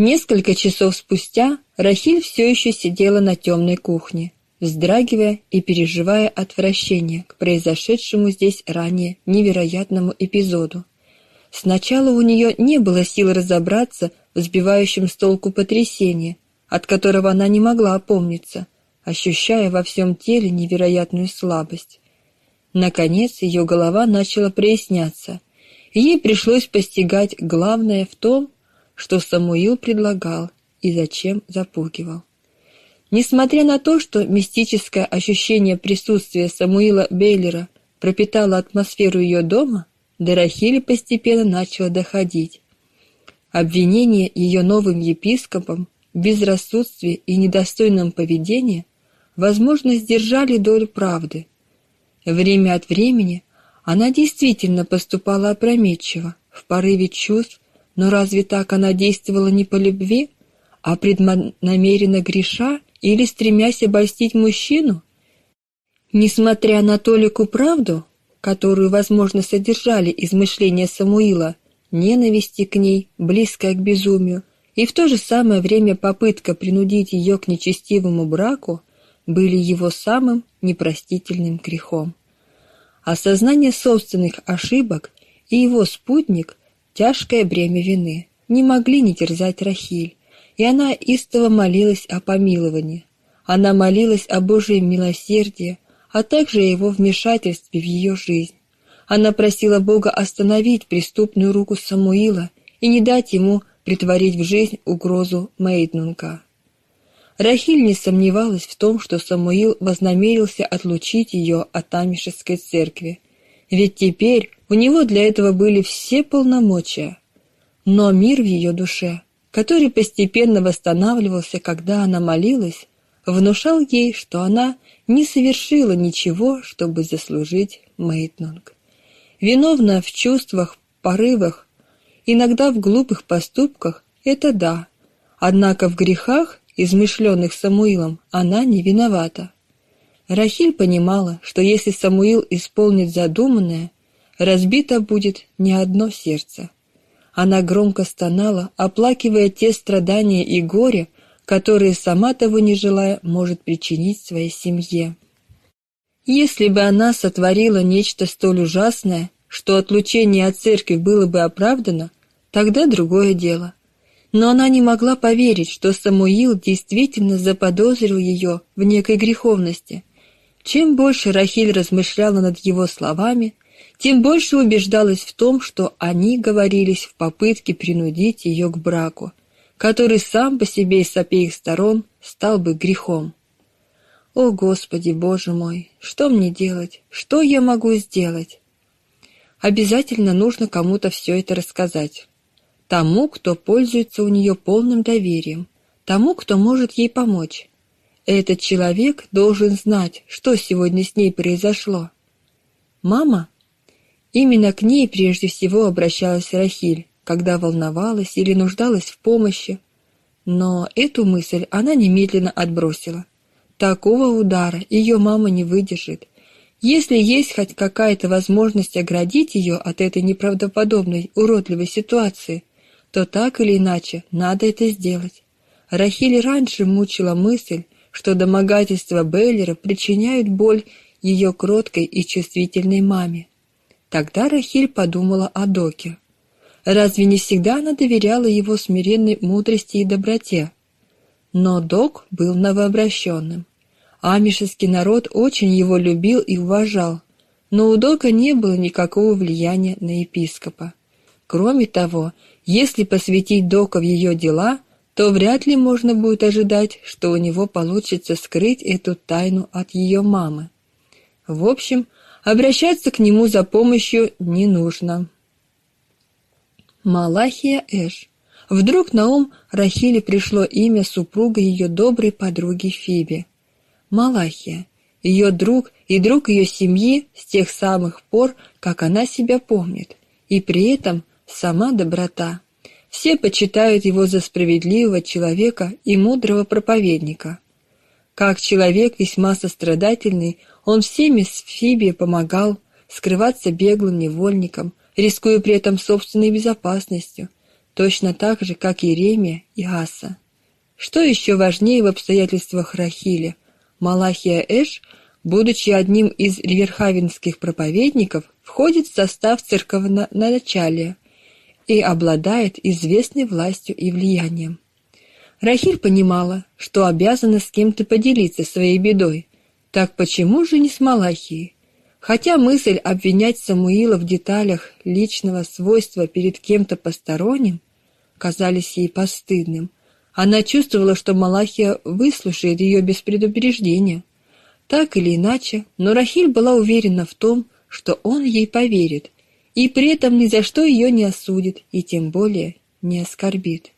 Несколько часов спустя Рахиль все еще сидела на темной кухне, вздрагивая и переживая отвращение к произошедшему здесь ранее невероятному эпизоду. Сначала у нее не было сил разобраться в сбивающем с толку потрясении, от которого она не могла опомниться, ощущая во всем теле невероятную слабость. Наконец ее голова начала проясняться, ей пришлось постигать главное в том, что Самуил предлагал и зачем запугивал. Несмотря на то, что мистическое ощущение присутствия Самуила Бейлера пропитало атмосферу ее дома, до Рахили постепенно начало доходить. Обвинение ее новым епископом в безрассудстве и недостойном поведении, возможно, сдержали долю правды. Время от времени она действительно поступала опрометчиво, в порыве чувств, но разве так она действовала не по любви, а преднамеренно греша или стремясь обольстить мужчину? Несмотря на толику правду, которую, возможно, содержали измышления Самуила, ненависти к ней, близкая к безумию, и в то же самое время попытка принудить ее к нечестивому браку, были его самым непростительным грехом. Осознание собственных ошибок и его спутник, тяжкое бремя вины, не могли не терзать Рахиль, и она истово молилась о помиловании. Она молилась о Божьем милосердии, а также о его вмешательстве в ее жизнь. Она просила Бога остановить преступную руку Самуила и не дать ему притворить в жизнь угрозу Мейднунга. Рахиль не сомневалась в том, что Самуил вознамерился отлучить ее от Амишевской церкви, ведь теперь у него для этого были все полномочия. Но мир в ее душе который постепенно восстанавливался, когда она молилась, внушал ей, что она не совершила ничего, чтобы заслужить Мейтнунг. Виновна в чувствах, порывах, иногда в глупых поступках – это да, однако в грехах, измышленных Самуилом, она не виновата. Рахиль понимала, что если Самуил исполнит задуманное, разбито будет не одно сердце – она громко стонала, оплакивая те страдания и горе, которые, сама того не желая, может причинить своей семье. Если бы она сотворила нечто столь ужасное, что отлучение от церкви было бы оправдано, тогда другое дело. Но она не могла поверить, что Самуил действительно заподозрил ее в некой греховности. Чем больше Рахиль размышляла над его словами, тем больше убеждалась в том, что они говорились в попытке принудить ее к браку, который сам по себе и с обеих сторон стал бы грехом. «О, Господи, Боже мой, что мне делать? Что я могу сделать?» Обязательно нужно кому-то все это рассказать. Тому, кто пользуется у нее полным доверием, тому, кто может ей помочь. Этот человек должен знать, что сегодня с ней произошло. «Мама?» Именно к ней прежде всего обращалась Рахиль, когда волновалась или нуждалась в помощи. Но эту мысль она немедленно отбросила. Такого удара ее мама не выдержит. Если есть хоть какая-то возможность оградить ее от этой неправдоподобной, уродливой ситуации, то так или иначе надо это сделать. Рахиль раньше мучила мысль, что домогательства Бейлера причиняют боль ее кроткой и чувствительной маме. Тогда Рахиль подумала о Доке. Разве не всегда она доверяла его смиренной мудрости и доброте? Но Док был новообращенным. Амишеский народ очень его любил и уважал, но у Дока не было никакого влияния на епископа. Кроме того, если посвятить Дока в ее дела, то вряд ли можно будет ожидать, что у него получится скрыть эту тайну от ее мамы. В общем, обращаться к нему за помощью не нужно. Малахия Эш. Вдруг на ум Рахиле пришло имя супруга ее доброй подруги Фиби. Малахия, ее друг и друг ее семьи с тех самых пор, как она себя помнит, и при этом сама доброта. Все почитают его за справедливого человека и мудрого проповедника. Как человек весьма сострадательный, он всеми с Фиби помогал скрываться беглым невольникам, рискуя при этом собственной безопасностью. точно так же, как Иеремия и Аса. Что еще важнее в обстоятельствах Рахили? Малахия Эш, будучи одним из ливерхавенских проповедников, входит в состав церковного началия и обладает известной властью и влиянием. Рахиль понимала, что обязана с кем-то поделиться своей бедой. Так почему же не с Малахией? Хотя мысль обвинять Самуила в деталях личного свойства перед кем-то посторонним казались ей постыдным, она чувствовала, что Малахия выслушает ее без предупреждения. Так или иначе, но Рахиль была уверена в том, что он ей поверит, и при этом ни за что ее не осудит и тем более не оскорбит.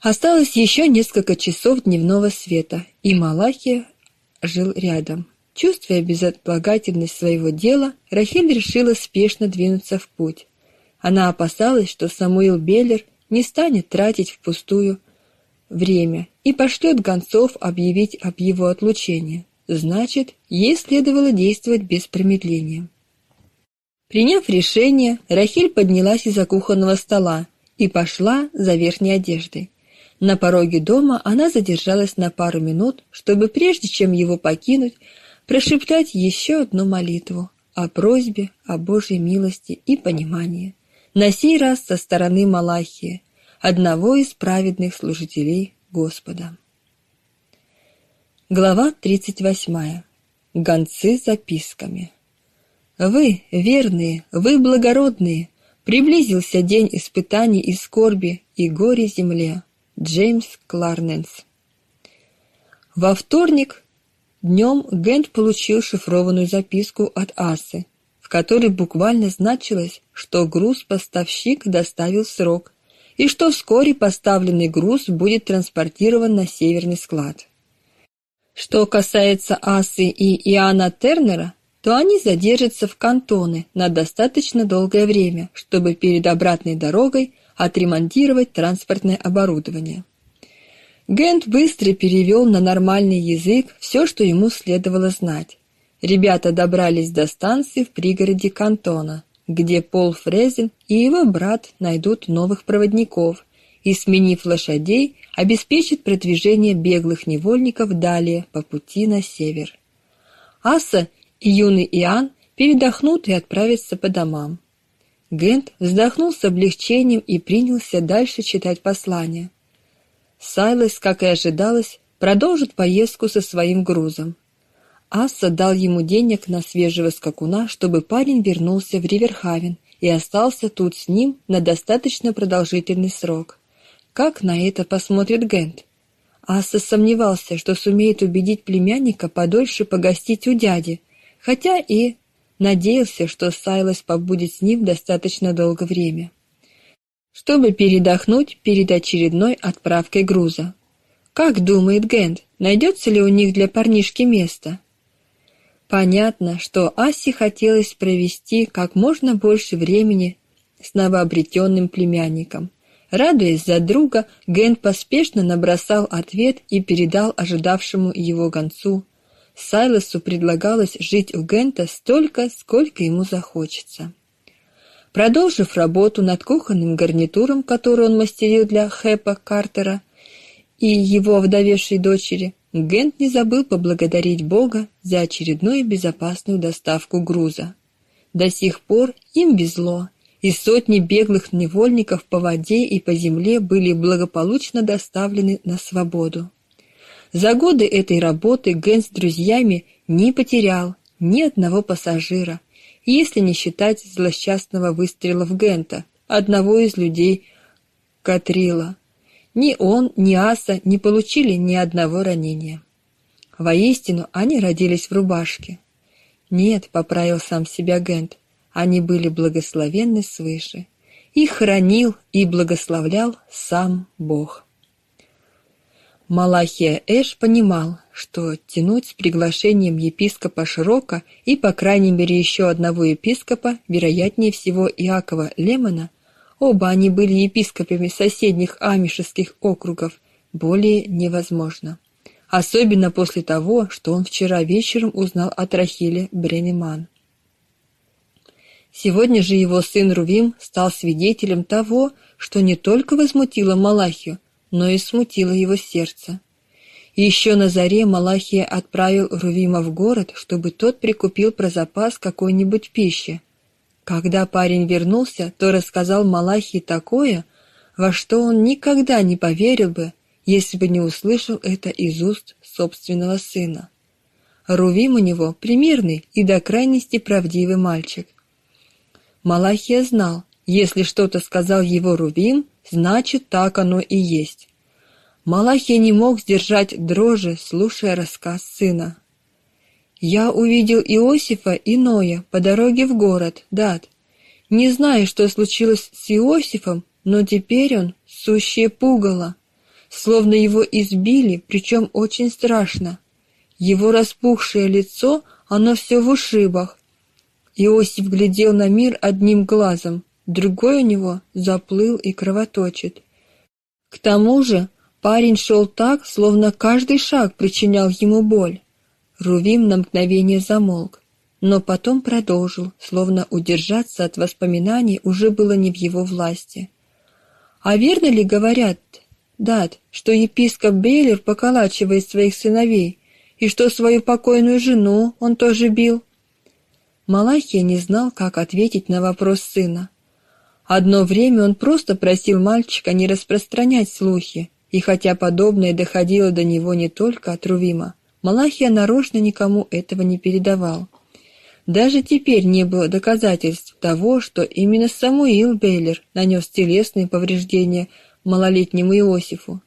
Осталось еще несколько часов дневного света, и Малахия жил рядом. Чувствуя безотлагательность своего дела, Рахиль решила спешно двинуться в путь. Она опасалась, что Самуил Беллер не станет тратить впустую время и пошлет гонцов объявить об его отлучении. Значит, ей следовало действовать без промедления. Приняв решение, Рахиль поднялась из-за кухонного стола и пошла за верхней одеждой. На пороге дома она задержалась на пару минут, чтобы прежде чем его покинуть, прошептать еще одну молитву о просьбе о Божьей милости и понимании, на сей раз со стороны Малахии, одного из праведных служителей Господа. Глава 38. Гонцы с записками. Вы, верные, вы благородные, приблизился день испытаний и скорби и горе земле. Джеймс Кларненс. Во вторник днем Гент получил шифрованную записку от Асы, в которой буквально значилось, что груз-поставщик доставил срок и что вскоре поставленный груз будет транспортирован на северный склад. Что касается Асы и Иоанна Тернера, то они задержатся в Кантоне на достаточно долгое время, чтобы перед обратной дорогой отремонтировать транспортное оборудование. Гент быстро перевел на нормальный язык все, что ему следовало знать. Ребята добрались до станции в пригороде Кантона, где Пол Фрезен и его брат найдут новых проводников и, сменив лошадей, обеспечат продвижение беглых невольников далее по пути на север. Аса и юный Иоанн передохнут и отправятся по домам. Гент вздохнул с облегчением и принялся дальше читать послание. Сайлас, как и ожидалось, продолжит поездку со своим грузом. Асса дал ему денег на свежего скакуна, чтобы парень вернулся в Риверхавен и остался тут с ним на достаточно продолжительный срок. Как на это посмотрит Гент? Асса сомневался, что сумеет убедить племянника подольше погостить у дяди, хотя и надеялся, что Сайлас побудет с ним достаточно долгое время, чтобы передохнуть перед очередной отправкой груза. Как думает Гент, найдется ли у них для парнишки место? Понятно, что Асе хотелось провести как можно больше времени с новообретенным племянником. Радуясь за друга, Гент поспешно набросал ответ и передал ожидавшему его гонцу Сайлосу предлагалось жить у Гента столько, сколько ему захочется. Продолжив работу над кухонным гарнитуром, который он мастерил для Хэпа Картера и его вдовевшей дочери, Гент не забыл поблагодарить Бога за очередную безопасную доставку груза. До сих пор им везло, и сотни беглых невольников по воде и по земле были благополучно доставлены на свободу. За годы этой работы Ген с друзьями не потерял ни одного пассажира, если не считать злосчастного выстрела в Гента, одного из людей Катрила. Ни он, ни Аса не получили ни одного ранения. Воистину, они родились в рубашке. Нет, поправил сам себя Гент, они были благословенны свыше. Их хранил и благословлял сам Бог. Малахия Эш понимал, что тянуть с приглашением епископа Широка и, по крайней мере, еще одного епископа, вероятнее всего Иакова Лемона, оба они были епископами соседних амишеских округов, более невозможно. Особенно после того, что он вчера вечером узнал от Рахиле Бренеман. Сегодня же его сын Рувим стал свидетелем того, что не только возмутило Малахию, но и смутило его сердце. Еще на заре Малахия отправил Рувима в город, чтобы тот прикупил про запас какой-нибудь пищи. Когда парень вернулся, то рассказал Малахии такое, во что он никогда не поверил бы, если бы не услышал это из уст собственного сына. Рувим у него примерный и до крайности правдивый мальчик. Малахия знал, если что-то сказал его Рувим, значит, так оно и есть. Малахия не мог сдержать дрожи, слушая рассказ сына. «Я увидел Иосифа и Ноя по дороге в город, Дат. Не знаю, что случилось с Иосифом, но теперь он сущее пугало, словно его избили, причем очень страшно. Его распухшее лицо, оно все в ушибах. Иосиф глядел на мир одним глазом, другой у него заплыл и кровоточит. К тому же парень шел так, словно каждый шаг причинял ему боль. Рувим на мгновение замолк, но потом продолжил, словно удержаться от воспоминаний уже было не в его власти. «А верно ли говорят, Дат, что епископ Бейлер поколачивает своих сыновей, и что свою покойную жену он тоже бил?» Малахия не знал, как ответить на вопрос сына. Одно время он просто просил мальчика не распространять слухи, и хотя подобное доходило до него не только от Рувима, Малахия нарочно никому этого не передавал. Даже теперь не было доказательств того, что именно Самуил Бейлер нанес телесные повреждения малолетнему Иосифу.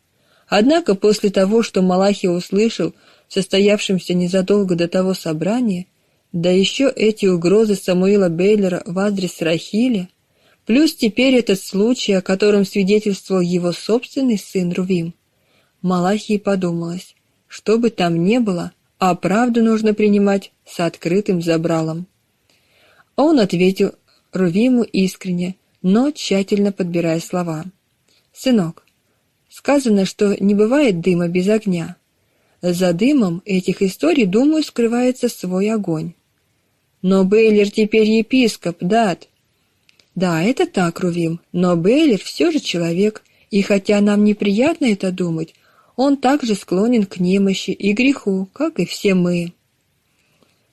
Однако после того, что Малахия услышал в состоявшемся незадолго до того собрании, да еще эти угрозы Самуила Бейлера в адрес Рахили, плюс теперь этот случай, о котором свидетельствовал его собственный сын Рувим, Малахии подумалось, что бы там ни было, а правду нужно принимать с открытым забралом. Он ответил Рувиму искренне, но тщательно подбирая слова. «Сынок, сказано, что не бывает дыма без огня. За дымом этих историй, думаю, скрывается свой огонь. Но Бейлер теперь епископ, дат. Да, это так, Рувим, но Бейлер все же человек, и хотя нам неприятно это думать, он также склонен к немощи и греху, как и все мы.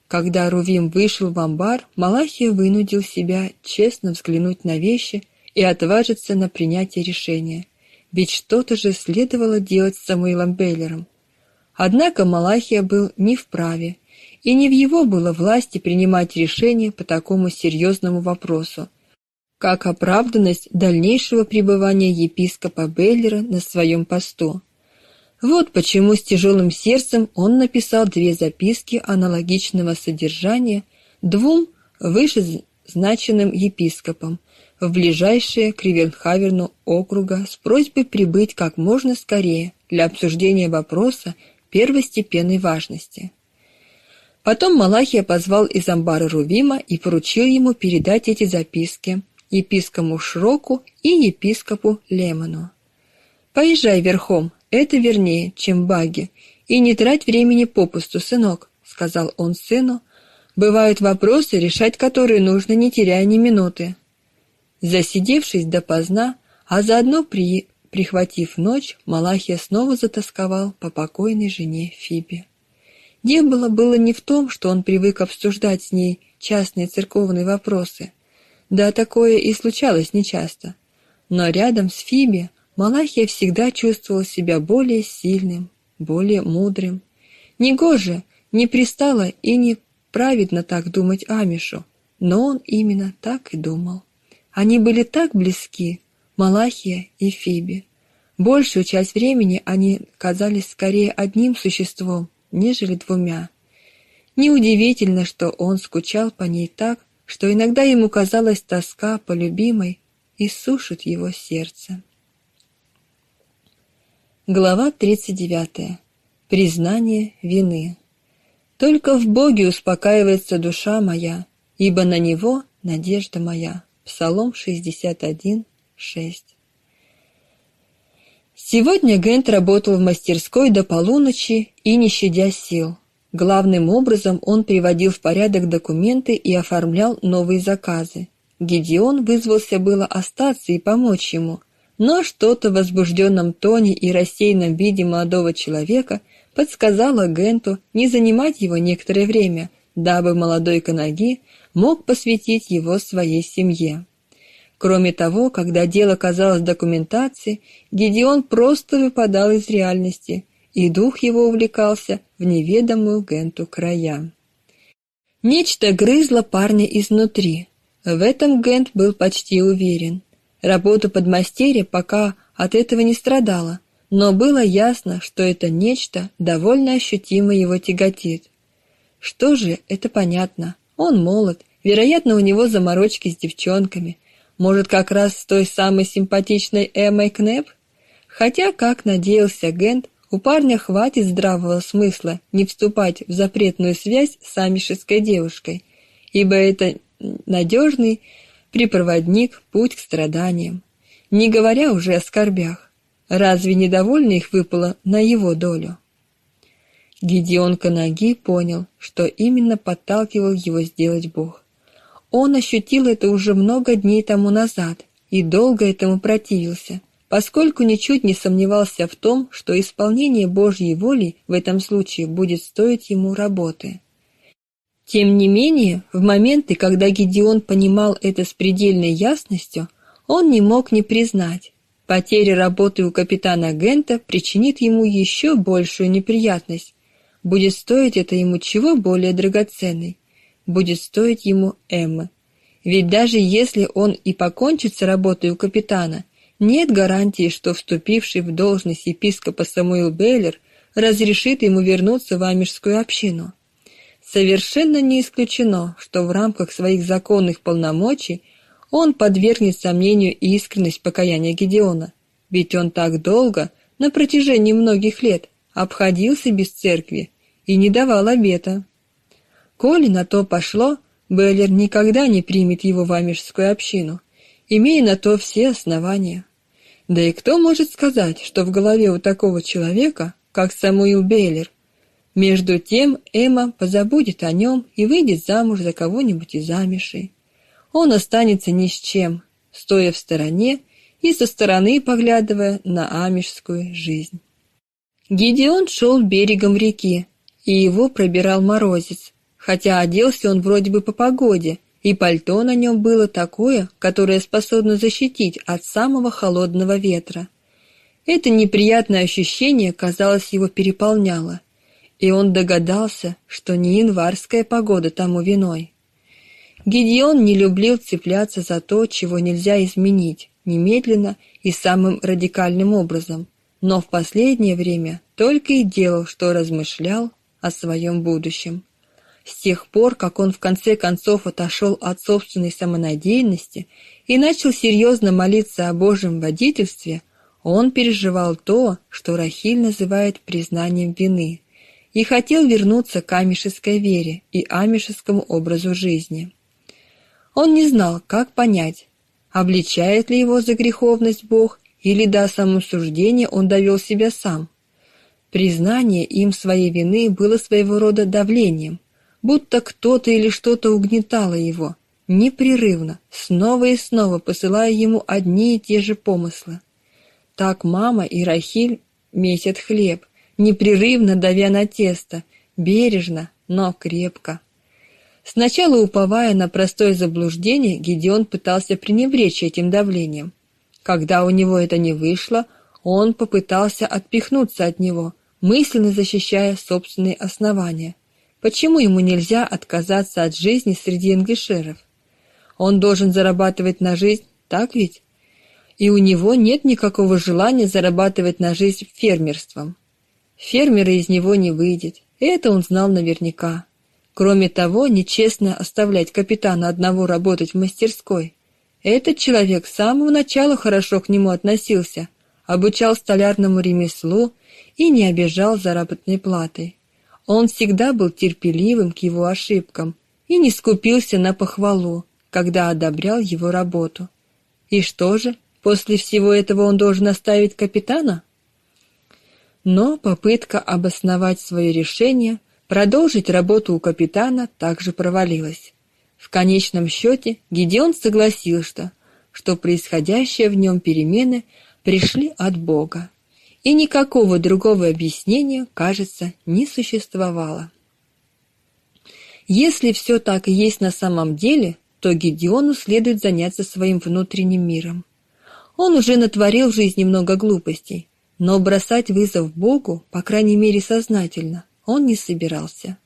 Когда Рувим вышел в амбар, Малахия вынудил себя честно взглянуть на вещи и отважиться на принятие решения. Ведь что-то же следовало делать с Самуилом Бейлером. Однако Малахия был не вправе, и не в его было власти принимать решения по такому серьезному вопросу, как оправданность дальнейшего пребывания епископа Бейлера на своем посту. Вот почему с тяжелым сердцем он написал две записки аналогичного содержания двум вышезначенным епископам в ближайшее к Ривернхаверну округа с просьбой прибыть как можно скорее для обсуждения вопроса первостепенной важности. Потом Малахия позвал из амбара Рувима и поручил ему передать эти записки епископу Шроку и епископу Лемону. «Поезжай верхом, это вернее, чем баги. И не трать времени попусту, сынок, сказал он сыну. Бывают вопросы, решать которые нужно, не теряя ни минуты. Засидевшись допоздна, а заодно при прихватив ночь, Малахия снова затасковал по покойной жене Фибе. Дело было не в том, что он привык обсуждать с ней частные церковные вопросы. Да, такое и случалось нечасто. Но рядом с Фибе Малахия всегда чувствовал себя более сильным, более мудрым. Негоже, не пристало и не праведно так думать Амишу, но он именно так и думал. Они были так близки, Малахия и Фиби. Большую часть времени они казались скорее одним существом, нежели двумя. Неудивительно, что он скучал по ней так, что иногда ему казалась тоска по любимой и сушит его сердце. Глава 39. Признание вины. Только в Боге успокаивается душа моя, ибо на Него надежда моя. Псалом 61, 6. Сегодня Гент работал в мастерской до полуночи и не щадя сил. Главным образом он приводил в порядок документы и оформлял новые заказы. Гедеон вызвался было остаться и помочь ему, но что-то в возбужденном тоне и рассеянном виде молодого человека подсказало Генту не занимать его некоторое время, дабы молодой Канаги мог посвятить его своей семье. Кроме того, когда дело казалось документацией, Гедеон просто выпадал из реальности, и дух его увлекался в неведомую Генту края. Нечто грызло парня изнутри. В этом Гент был почти уверен. Работа подмастерья пока от этого не страдала, но было ясно, что это нечто довольно ощутимо его тяготит. Что же, это понятно. Он молод, вероятно, у него заморочки с девчонками, может, как раз с той самой симпатичной Эммой Кнеп? Хотя, как надеялся Гент, у парня хватит здравого смысла не вступать в запретную связь с амишеской девушкой, ибо это надежный припроводник путь к страданиям, не говоря уже о скорбях. Разве недовольно их выпало на его долю? Гедеон Канаги понял, что именно подталкивал его сделать Бог. Он ощутил это уже много дней тому назад и долго этому противился, поскольку ничуть не сомневался в том, что исполнение Божьей воли в этом случае будет стоить ему работы. Тем не менее, в моменты, когда Гедеон понимал это с предельной ясностью, он не мог не признать, потеря работы у капитана Гента причинит ему еще большую неприятность, будет стоить это ему чего более драгоценной будет стоить ему Эммы. Ведь даже если он и покончит с работой у капитана, нет гарантии, что вступивший в должность епископа Самуил Бейлер разрешит ему вернуться в амежскую общину. Совершенно не исключено, что в рамках своих законных полномочий он подвергнет сомнению искренность покаяния Гедеона, ведь он так долго, на протяжении многих лет, обходился без церкви и не давал обета. Коли на то пошло, Беллер никогда не примет его в амежскую общину, имея на то все основания. Да и кто может сказать, что в голове у такого человека, как Самуил Бейлер? Между тем Эмма позабудет о нем и выйдет замуж за кого-нибудь из амишей. Он останется ни с чем, стоя в стороне и со стороны поглядывая на амишскую жизнь. Гидеон шел берегом реки, и его пробирал морозец, хотя оделся он вроде бы по погоде, и пальто на нем было такое, которое способно защитить от самого холодного ветра. Это неприятное ощущение, казалось, его переполняло, и он догадался, что не январская погода тому виной. Гедеон не любил цепляться за то, чего нельзя изменить, немедленно и самым радикальным образом, но в последнее время только и делал, что размышлял о своем будущем. С тех пор, как он в конце концов отошел от собственной самонадеянности и начал серьезно молиться о Божьем водительстве, он переживал то, что Рахиль называет признанием вины, и хотел вернуться к амишеской вере и амишескому образу жизни. Он не знал, как понять, обличает ли его за греховность Бог или до самосуждения он довел себя сам. Признание им своей вины было своего рода давлением, будто кто-то или что-то угнетало его, непрерывно, снова и снова посылая ему одни и те же помыслы. Так мама и Рахиль месят хлеб, непрерывно давя на тесто, бережно, но крепко. Сначала уповая на простое заблуждение, Гедеон пытался пренебречь этим давлением. Когда у него это не вышло, он попытался отпихнуться от него, мысленно защищая собственные основания. Почему ему нельзя отказаться от жизни среди англишеров? Он должен зарабатывать на жизнь, так ведь? И у него нет никакого желания зарабатывать на жизнь фермерством. Фермера из него не выйдет, это он знал наверняка. Кроме того, нечестно оставлять капитана одного работать в мастерской. Этот человек с самого начала хорошо к нему относился, обучал столярному ремеслу и не обижал заработной платой. Он всегда был терпеливым к его ошибкам и не скупился на похвалу, когда одобрял его работу. И что же, после всего этого он должен оставить капитана? Но попытка обосновать свое решение Продолжить работу у капитана также провалилось. В конечном счете Гедеон согласился, что происходящие в нем перемены пришли от Бога, и никакого другого объяснения, кажется, не существовало. Если все так и есть на самом деле, то Гедеону следует заняться своим внутренним миром. Он уже натворил в жизни много глупостей, но бросать вызов Богу, по крайней мере сознательно, он не собирался.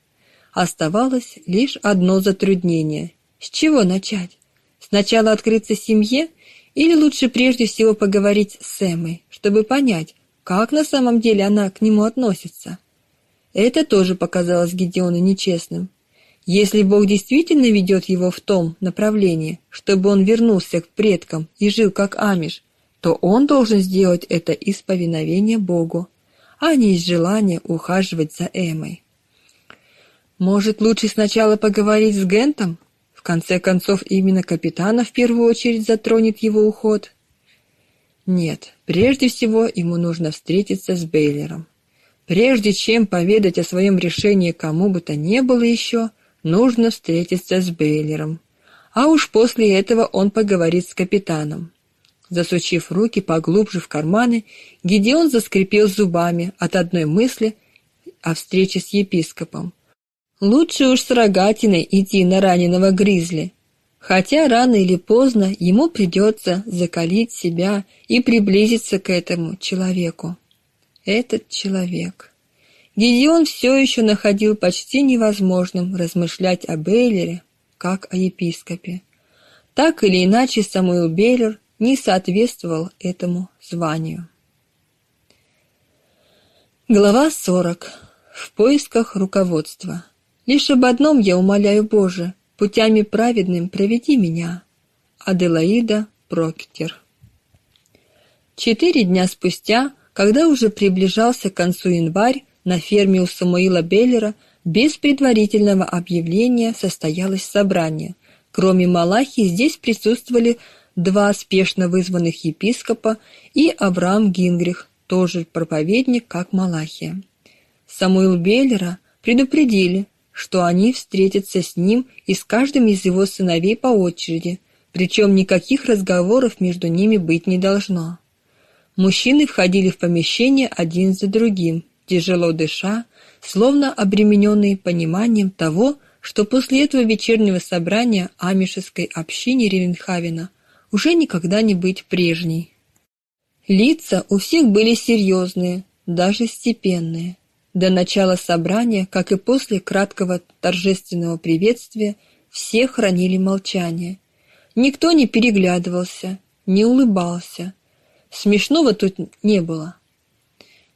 Оставалось лишь одно затруднение. С чего начать? Сначала открыться семье или лучше прежде всего поговорить с Эмой, чтобы понять, как на самом деле она к нему относится? Это тоже показалось Гедеону нечестным. Если Бог действительно ведет его в том направлении, чтобы он вернулся к предкам и жил как Амиш, то он должен сделать это из повиновения Богу, а не из желания ухаживать за Эмой. Может, лучше сначала поговорить с Гентом? В конце концов, именно капитана в первую очередь затронет его уход. Нет, прежде всего ему нужно встретиться с Бейлером. Прежде чем поведать о своем решении кому бы то ни было еще, нужно встретиться с Бейлером. А уж после этого он поговорит с капитаном. Засучив руки поглубже в карманы, Гедеон заскрипел зубами от одной мысли о встрече с епископом. Лучше уж с рогатиной идти на раненого гризли, хотя рано или поздно ему придется закалить себя и приблизиться к этому человеку. Этот человек. Гедеон все еще находил почти невозможным размышлять о Бейлере, как о епископе. Так или иначе, Самуил Бейлер не соответствовал этому званию. Глава 40. В поисках руководства. Лишь об одном я умоляю Боже, путями праведным проведи меня. Аделаида Проктер. Четыре дня спустя, когда уже приближался к концу январь, на ферме у Самуила Беллера без предварительного объявления состоялось собрание. Кроме Малахи здесь присутствовали два спешно вызванных епископа и Авраам Гингрих, тоже проповедник, как Малахия. Самуил Беллера предупредили, что они встретятся с ним и с каждым из его сыновей по очереди, причем никаких разговоров между ними быть не должно. Мужчины входили в помещение один за другим, тяжело дыша, словно обремененные пониманием того, что после этого вечернего собрания амишеской общине Ревенхавена уже никогда не быть прежней. Лица у всех были серьезные, даже степенные. До начала собрания, как и после краткого торжественного приветствия, все хранили молчание. Никто не переглядывался, не улыбался. Смешного тут не было.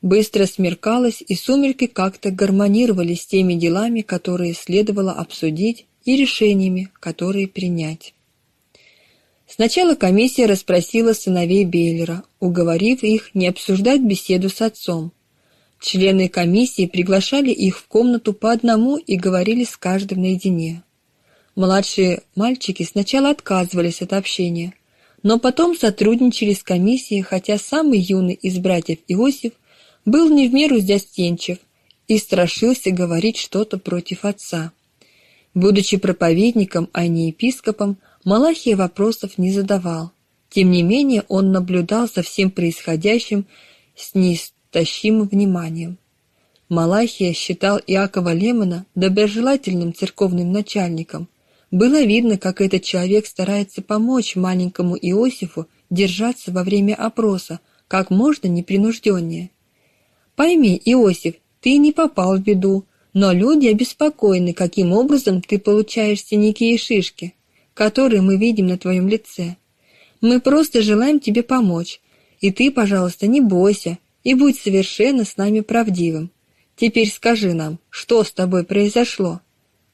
Быстро смеркалось, и сумерки как-то гармонировали с теми делами, которые следовало обсудить, и решениями, которые принять. Сначала комиссия расспросила сыновей Бейлера, уговорив их не обсуждать беседу с отцом. Члены комиссии приглашали их в комнату по одному и говорили с каждым наедине. Младшие мальчики сначала отказывались от общения, но потом сотрудничали с комиссией, хотя самый юный из братьев Иосиф был не в меру застенчив и страшился говорить что-то против отца. Будучи проповедником, а не епископом, Малахия вопросов не задавал. Тем не менее, он наблюдал за всем происходящим с неистощимым вниманием. Малахия считал Иакова Лемона доброжелательным церковным начальником. Было видно, как этот человек старается помочь маленькому Иосифу держаться во время опроса как можно непринужденнее. Пойми, Иосиф, ты не попал в беду, но люди обеспокоены, каким образом ты получаешь синяки и шишки, которые мы видим на твоем лице. Мы просто желаем тебе помочь, и ты, пожалуйста, не бойся и будь совершенно с нами правдивым. Теперь скажи нам, что с тобой произошло?»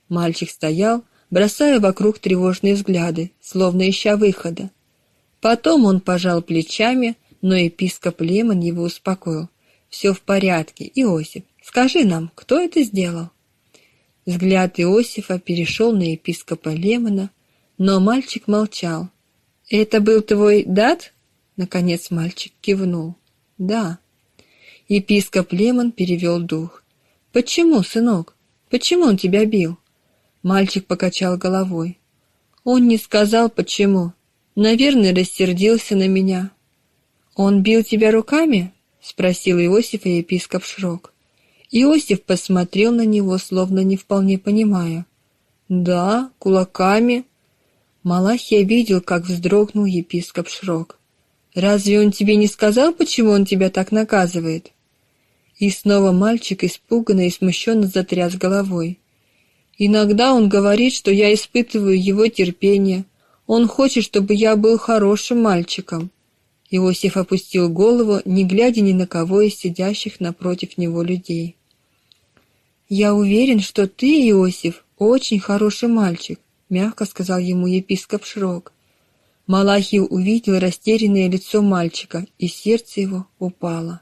Мальчик стоял, бросая вокруг тревожные взгляды, словно ища выхода. Потом он пожал плечами, но епископ Лемон его успокоил. Все в порядке, Иосиф. Скажи нам, кто это сделал?» Взгляд Иосифа перешел на епископа Лемона, но мальчик молчал. «Это был твой дат?» Наконец мальчик кивнул. «Да». Епископ Лемон перевел дух. «Почему, сынок? Почему он тебя бил?» Мальчик покачал головой. «Он не сказал, почему. Наверное, рассердился на меня». «Он бил тебя руками?» — спросил Иосиф и епископ Шрок. Иосиф посмотрел на него, словно не вполне понимая. «Да, кулаками». Малахия видел, как вздрогнул епископ Шрок. «Разве он тебе не сказал, почему он тебя так наказывает?» И снова мальчик испуганно и смущенно затряс головой. «Иногда он говорит, что я испытываю его терпение. Он хочет, чтобы я был хорошим мальчиком». Иосиф опустил голову, не глядя ни на кого из сидящих напротив него людей. «Я уверен, что ты, Иосиф, очень хороший мальчик», — мягко сказал ему епископ Шрок. Малахий увидел растерянное лицо мальчика, и сердце его упало.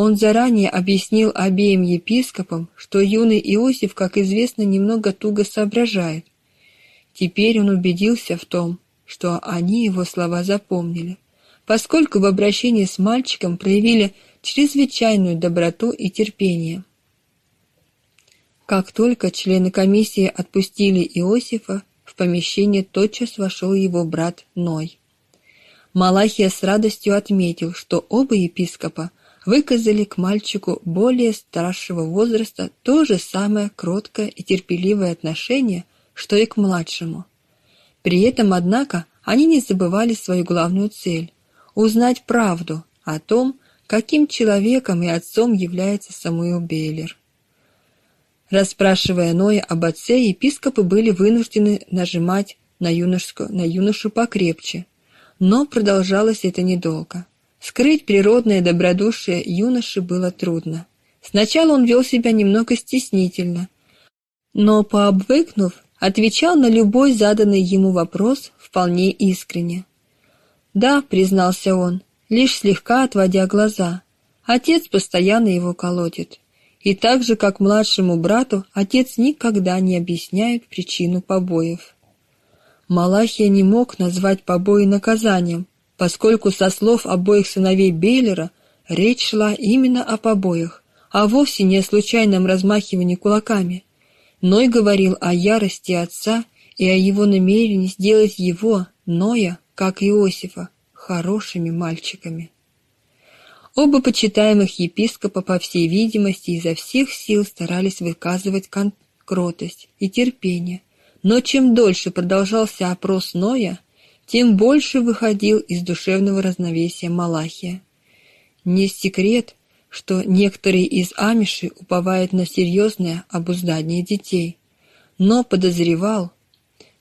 Он заранее объяснил обеим епископам, что юный Иосиф, как известно, немного туго соображает. Теперь он убедился в том, что они его слова запомнили, поскольку в обращении с мальчиком проявили чрезвычайную доброту и терпение. Как только члены комиссии отпустили Иосифа, в помещение тотчас вошел его брат Ной. Малахия с радостью отметил, что оба епископа выказали к мальчику более старшего возраста то же самое кроткое и терпеливое отношение, что и к младшему. При этом, однако, они не забывали свою главную цель – узнать правду о том, каким человеком и отцом является Самуил Бейлер. Расспрашивая Ноя об отце, епископы были вынуждены нажимать на, юношку, на юношу покрепче, но продолжалось это недолго. Скрыть природное добродушие юноши было трудно. Сначала он вел себя немного стеснительно, но, пообвыкнув, отвечал на любой заданный ему вопрос вполне искренне. «Да», — признался он, лишь слегка отводя глаза, — «отец постоянно его колотит». И так же, как младшему брату, отец никогда не объясняет причину побоев. Малахия не мог назвать побои наказанием, поскольку со слов обоих сыновей Бейлера речь шла именно о побоях, а вовсе не о случайном размахивании кулаками. Ной говорил о ярости отца и о его намерении сделать его, Ноя, как Иосифа, хорошими мальчиками. Оба почитаемых епископа, по всей видимости, изо всех сил старались выказывать кротость и терпение, но чем дольше продолжался опрос Ноя, тем больше выходил из душевного разновесия Малахия. Не секрет, что некоторые из амишей уповают на серьезное обуздание детей, но подозревал,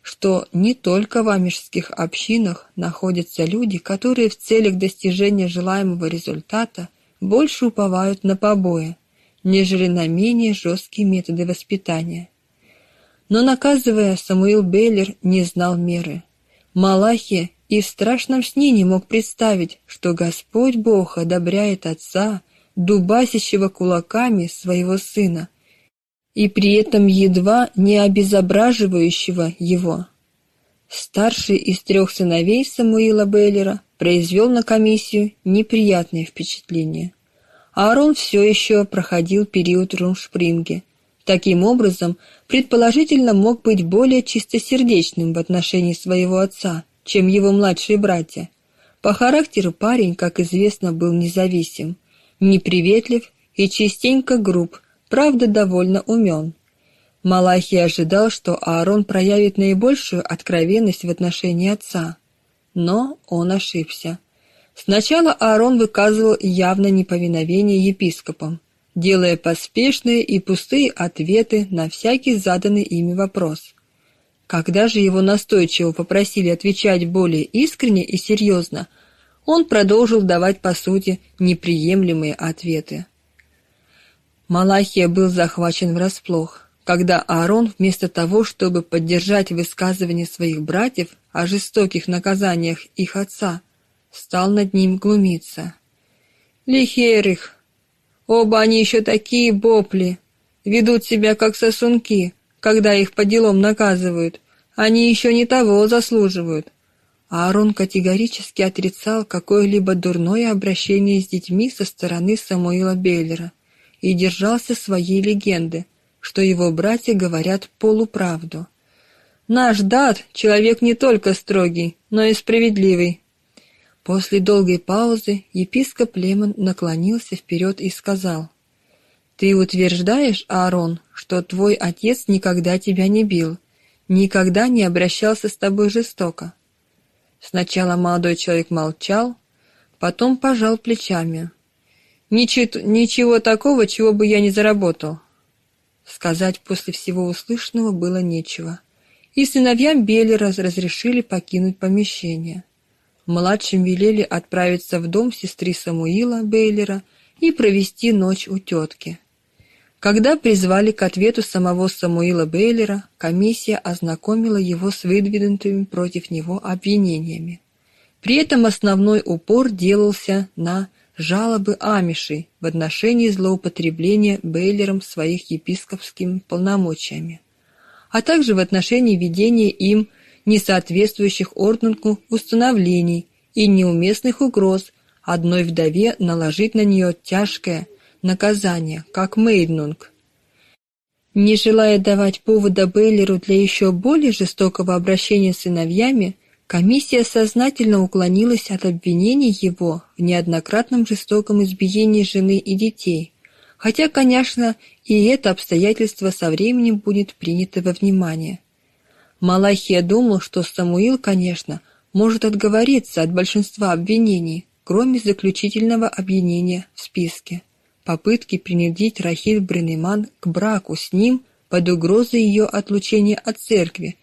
что не только в амишских общинах находятся люди, которые в целях достижения желаемого результата больше уповают на побои, нежели на менее жесткие методы воспитания. Но наказывая, Самуил Бейлер не знал меры. Малахия и в страшном сне не мог представить, что Господь Бог одобряет отца, дубасящего кулаками своего сына, и при этом едва не обезображивающего его. Старший из трех сыновей Самуила Бейлера произвел на комиссию неприятное впечатление. Аарон все еще проходил период Румшпринге. Таким образом, предположительно мог быть более чистосердечным в отношении своего отца, чем его младшие братья. По характеру парень, как известно, был независим, неприветлив и частенько груб, правда, довольно умен. Малахий ожидал, что Аарон проявит наибольшую откровенность в отношении отца. Но он ошибся. Сначала Аарон выказывал явно неповиновение епископам, делая поспешные и пустые ответы на всякий заданный ими вопрос. Когда же его настойчиво попросили отвечать более искренне и серьезно, он продолжил давать, по сути, неприемлемые ответы. Малахия был захвачен врасплох, когда Аарон вместо того, чтобы поддержать высказывания своих братьев о жестоких наказаниях их отца, стал над ним глумиться. «Лихерих, Оба они еще такие бопли, ведут себя как сосунки, когда их по делам наказывают. Они еще не того заслуживают. Аарон категорически отрицал какое-либо дурное обращение с детьми со стороны Самуила Бейлера и держался своей легенды, что его братья говорят полуправду. Наш дат — человек не только строгий, но и справедливый. После долгой паузы епископ Лемон наклонился вперед и сказал, «Ты утверждаешь, Аарон, что твой отец никогда тебя не бил, никогда не обращался с тобой жестоко?» Сначала молодой человек молчал, потом пожал плечами. «Ничего, ничего такого, чего бы я не заработал». Сказать после всего услышанного было нечего и сыновьям Беллера разрешили покинуть помещение. Младшим велели отправиться в дом сестры Самуила Бейлера и провести ночь у тетки. Когда призвали к ответу самого Самуила Бейлера, комиссия ознакомила его с выдвинутыми против него обвинениями. При этом основной упор делался на жалобы Амиши в отношении злоупотребления Бейлером своих епископскими полномочиями а также в отношении ведения им несоответствующих орденку установлений и неуместных угроз одной вдове наложить на нее тяжкое наказание, как мейднунг. Не желая давать повода Бейлеру для еще более жестокого обращения с сыновьями, комиссия сознательно уклонилась от обвинений его в неоднократном жестоком избиении жены и детей – хотя, конечно, и это обстоятельство со временем будет принято во внимание. Малахия думал, что Самуил, конечно, может отговориться от большинства обвинений, кроме заключительного обвинения в списке попытки принудить Рахиль Бренеман к браку с ним под угрозой ее отлучения от церкви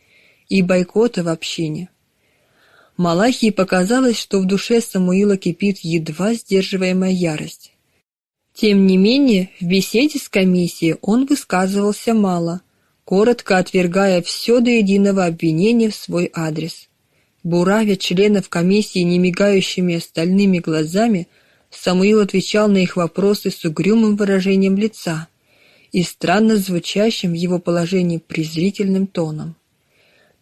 и бойкота в общине. Малахии показалось, что в душе Самуила кипит едва сдерживаемая ярость. Тем не менее, в беседе с комиссией он высказывался мало, коротко отвергая все до единого обвинения в свой адрес. Буравя членов комиссии немигающими стальными глазами, Самуил отвечал на их вопросы с угрюмым выражением лица и странно звучащим в его положении презрительным тоном.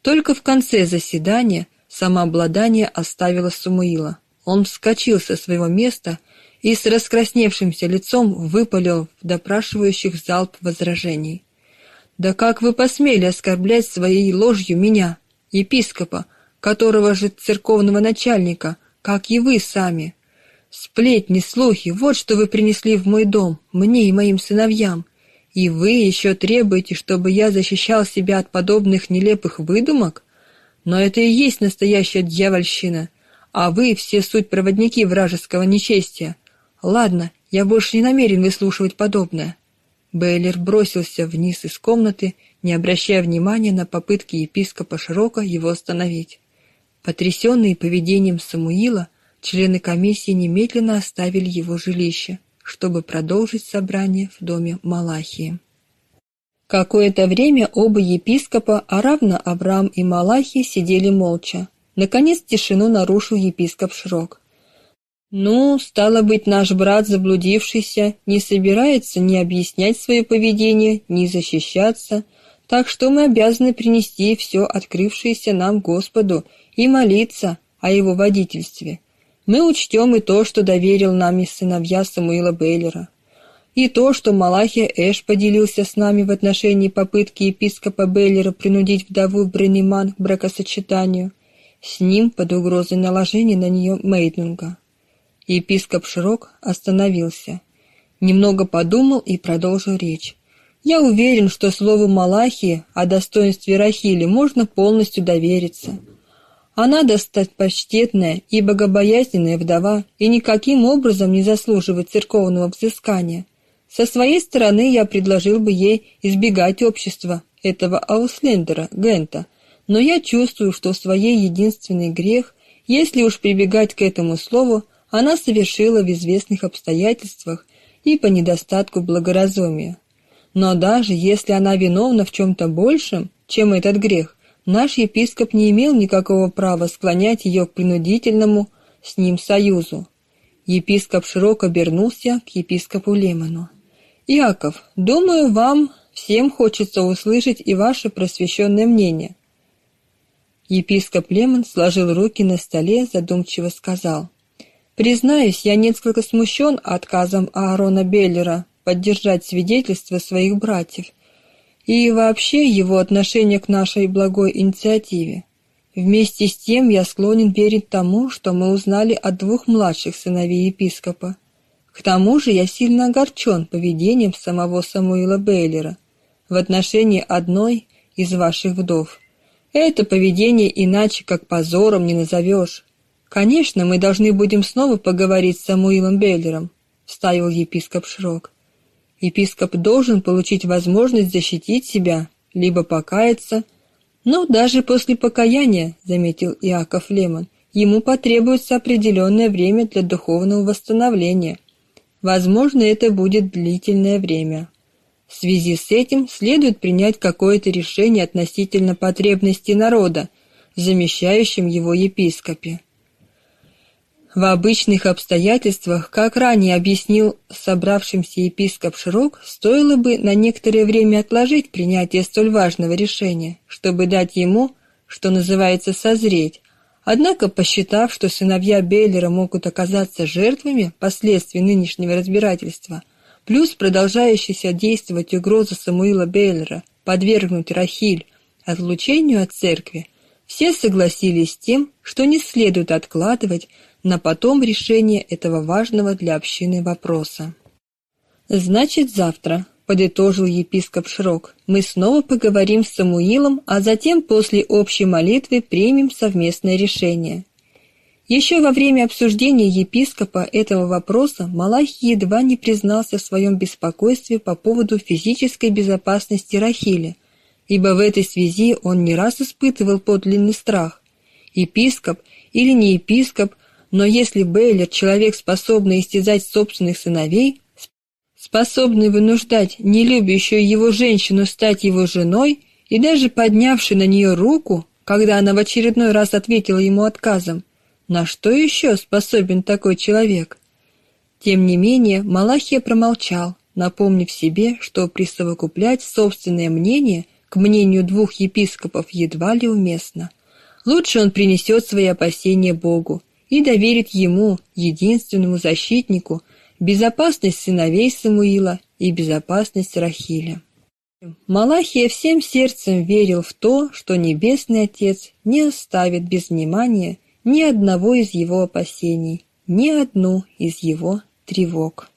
Только в конце заседания самообладание оставило Самуила. Он вскочил со своего места и с раскрасневшимся лицом выпалил в допрашивающих залп возражений. «Да как вы посмели оскорблять своей ложью меня, епископа, которого же церковного начальника, как и вы сами? Сплетни, слухи, вот что вы принесли в мой дом, мне и моим сыновьям. И вы еще требуете, чтобы я защищал себя от подобных нелепых выдумок? Но это и есть настоящая дьявольщина, а вы все суть проводники вражеского нечестия. Ладно, я больше не намерен выслушивать подобное. Бейлер бросился вниз из комнаты, не обращая внимания на попытки епископа Широко его остановить. Потрясенные поведением Самуила, члены комиссии немедленно оставили его жилище, чтобы продолжить собрание в доме Малахии. Какое-то время оба епископа, а равно Авраам и Малахий, сидели молча. Наконец тишину нарушил епископ Шрок. Ну, стало быть, наш брат, заблудившийся, не собирается ни объяснять свое поведение, ни защищаться, так что мы обязаны принести все открывшееся нам Господу и молиться о его водительстве. Мы учтем и то, что доверил нам из сыновья Самуила Бейлера, и то, что Малахия Эш поделился с нами в отношении попытки епископа Бейлера принудить вдову Бренеман к бракосочетанию, с ним под угрозой наложения на нее Мейднунга. Епископ Широк остановился, немного подумал и продолжил речь. Я уверен, что слову Малахии о достоинстве Рахили можно полностью довериться. Она достопочтенная и богобоязненная вдова и никаким образом не заслуживает церковного взыскания. Со своей стороны я предложил бы ей избегать общества этого ауслендера, Гента, но я чувствую, что своей единственный грех, если уж прибегать к этому слову, она совершила в известных обстоятельствах и по недостатку благоразумия. Но даже если она виновна в чем-то большем, чем этот грех, наш епископ не имел никакого права склонять ее к принудительному с ним союзу. Епископ широко обернулся к епископу Лемону. «Иаков, думаю, вам всем хочется услышать и ваше просвещенное мнение». Епископ Лемон сложил руки на столе, задумчиво сказал – Признаюсь, я несколько смущен отказом Аарона Беллера поддержать свидетельства своих братьев. и вообще его отношение к нашей благой инициативе. Вместе с тем я склонен верить тому, что мы узнали от двух младших сыновей епископа. К тому же я сильно огорчен поведением самого Самуила Бейлера в отношении одной из ваших вдов. Это поведение иначе как позором не назовешь. Конечно, мы должны будем снова поговорить с Самуилом Бейлером, вставил епископ Шрок. Епископ должен получить возможность защитить себя, либо покаяться. Но даже после покаяния, заметил Иаков Лемон, ему потребуется определенное время для духовного восстановления. Возможно, это будет длительное время. В связи с этим следует принять какое-то решение относительно потребностей народа, замещающим его епископе. В обычных обстоятельствах, как ранее объяснил собравшимся епископ Широк, стоило бы на некоторое время отложить принятие столь важного решения, чтобы дать ему, что называется, созреть. Однако, посчитав, что сыновья Бейлера могут оказаться жертвами последствий нынешнего разбирательства – плюс продолжающаяся действовать угроза Самуила Бейлера подвергнуть Рахиль отлучению от церкви, все согласились с тем, что не следует откладывать на потом решение этого важного для общины вопроса. «Значит, завтра», — подытожил епископ Шрок, — «мы снова поговорим с Самуилом, а затем после общей молитвы примем совместное решение». Еще во время обсуждения епископа этого вопроса Малахий едва не признался в своем беспокойстве по поводу физической безопасности Рахили, ибо в этой связи он не раз испытывал подлинный страх. Епископ или не епископ, но если Бейлер человек, способный истязать собственных сыновей, способный вынуждать нелюбящую его женщину стать его женой и даже поднявший на нее руку, когда она в очередной раз ответила ему отказом, на что еще способен такой человек? Тем не менее, Малахия промолчал, напомнив себе, что присовокуплять собственное мнение к мнению двух епископов едва ли уместно. Лучше он принесет свои опасения Богу и доверит ему, единственному защитнику, безопасность сыновей Самуила и безопасность Рахиля. Малахия всем сердцем верил в то, что Небесный Отец не оставит без внимания ни одного из его опасений, ни одну из его тревог.